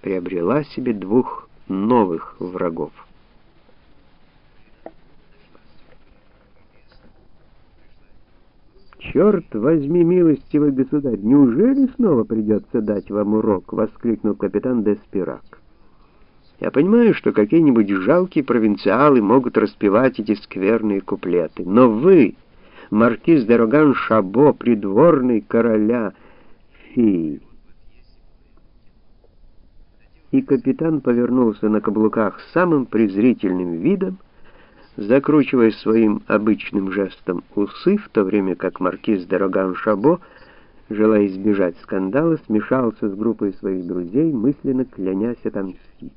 приобрела себе двух новых врагов. «Черт возьми, милостивый государь, неужели снова придется дать вам урок?» — воскликнул капитан Деспирак. «Я понимаю, что какие-нибудь жалкие провинциалы могут распевать эти скверные куплеты, но вы, маркиз де Роган Шабо, придворный короля, фи!» И капитан повернулся на каблуках самым презрительным видом, закручивая своим обычным жестом усы, в то время как маркиз де Роган-Шабо, желая избежать скандала, смешался с группой своих друзей, мысленно клянясь отомстить.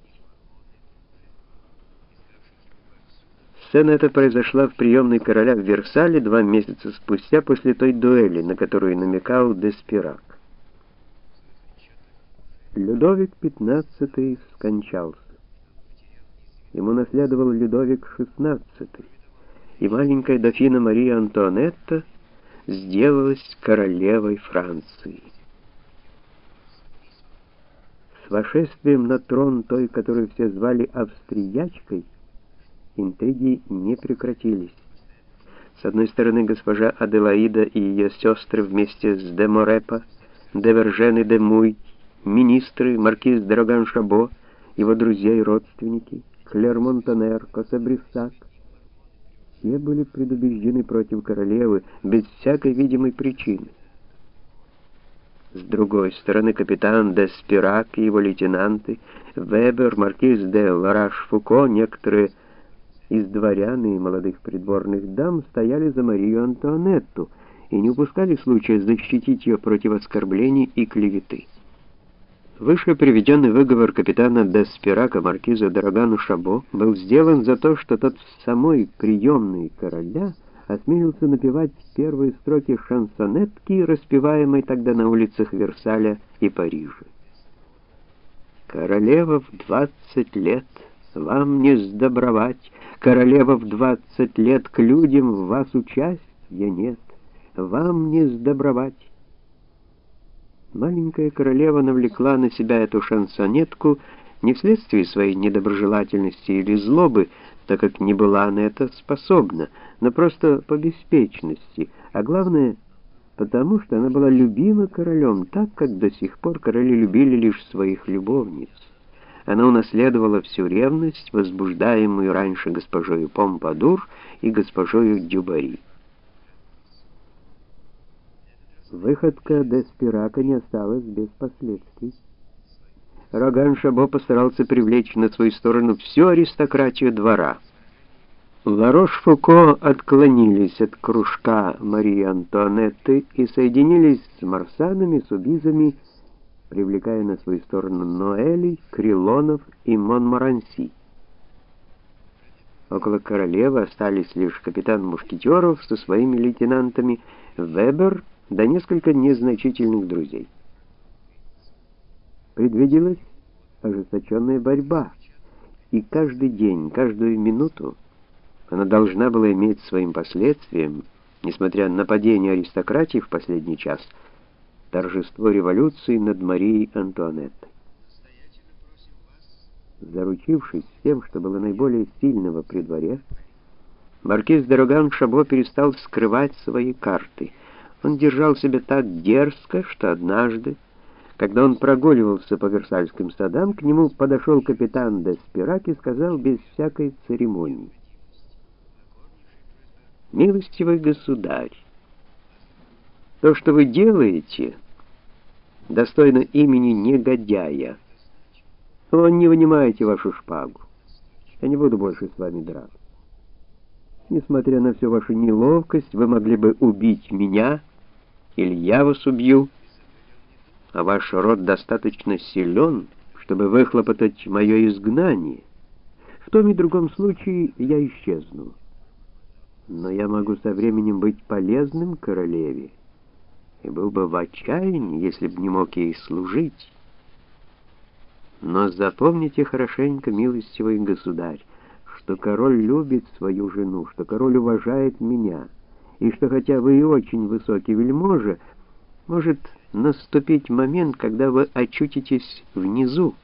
Сцена эта произошла в приемной короля в Версале два месяца спустя после той дуэли, на которую намекал Деспирак. Людовик XV скончался. Ему наследовал Людовик XVI, и маленькая дофина Мария Антуанетта сделалась королевой Франции. С вошествием на трон той, которую все звали австриячкой, интриги не прекратились. С одной стороны, госпожа Аделаида и ее сестры вместе с де Морепа, де Вержен и де Муй, министры, маркиз Драган Шабо, его друзья и родственники — Клермонтонер, Косабриссак. Все были предубеждены против королевы без всякой видимой причины. С другой стороны, капитан де Спирак и его лейтенанты, Вебер, маркиз де Лараш-Фуко, некоторые из дворян и молодых придворных дам стояли за Марию Антуанетту и не упускали случая защитить ее против оскорблений и клеветы. Выше приведенный выговор капитана Деспирака маркиза Дорогану Шабо был сделан за то, что тот в самой приемной короля осмелился напевать первые строки шансонетки, распеваемой тогда на улицах Версаля и Парижа. «Королева в двадцать лет, вам не сдобровать, королева в двадцать лет, к людям в вас участия нет, вам не сдобровать». Маленькая королева навлекла на себя эту шансонетку не вследствие своей недоброжелательности или злобы, так как не была на это способна, но просто по беспечности, а главное, потому что она была любима королем, так как до сих пор короли любили лишь своих любовниц. Она унаследовала всю ревность, возбуждаемую раньше госпожою Помпадур и госпожою Дюбари. Выходка Деспирака не осталась без последствий. Роган Шабо постарался привлечь на свою сторону всю аристократию двора. Ларош-Фуко отклонились от кружка Марии Антуанетты и соединились с марсанами, субизами, привлекая на свою сторону Ноэлей, Крилонов и Монмаранси. Около королевы остались лишь капитан Мушкетеров со своими лейтенантами Вебер да несколько незначительных друзей. Предвиделась ожесточенная борьба, и каждый день, каждую минуту она должна была иметь своим последствием, несмотря на падение аристократии в последний час, торжество революции над Марией Антуанеттой. Заручившись тем, что было наиболее сильного при дворе, маркиз Дороган Шабо перестал скрывать свои карты — он держал себя так дерзко, что однажды, когда он прогуливался по Версальским садам, к нему подошел капитан де Спирак и сказал без всякой церемонии. «Милостивый государь, то, что вы делаете, достойно имени негодяя. О, не вынимайте вашу шпагу. Я не буду больше с вами драться. Несмотря на всю вашу неловкость, вы могли бы убить меня, — или я вас убью, а ваш род достаточно силен, чтобы выхлопотать мое изгнание. В том и другом случае я исчезну. Но я могу со временем быть полезным королеве, и был бы в отчаянии, если бы не мог ей служить. Но запомните хорошенько, милостивый государь, что король любит свою жену, что король уважает меня — и что хотя вы и очень высокий вельможа, может наступить момент, когда вы очутитесь внизу,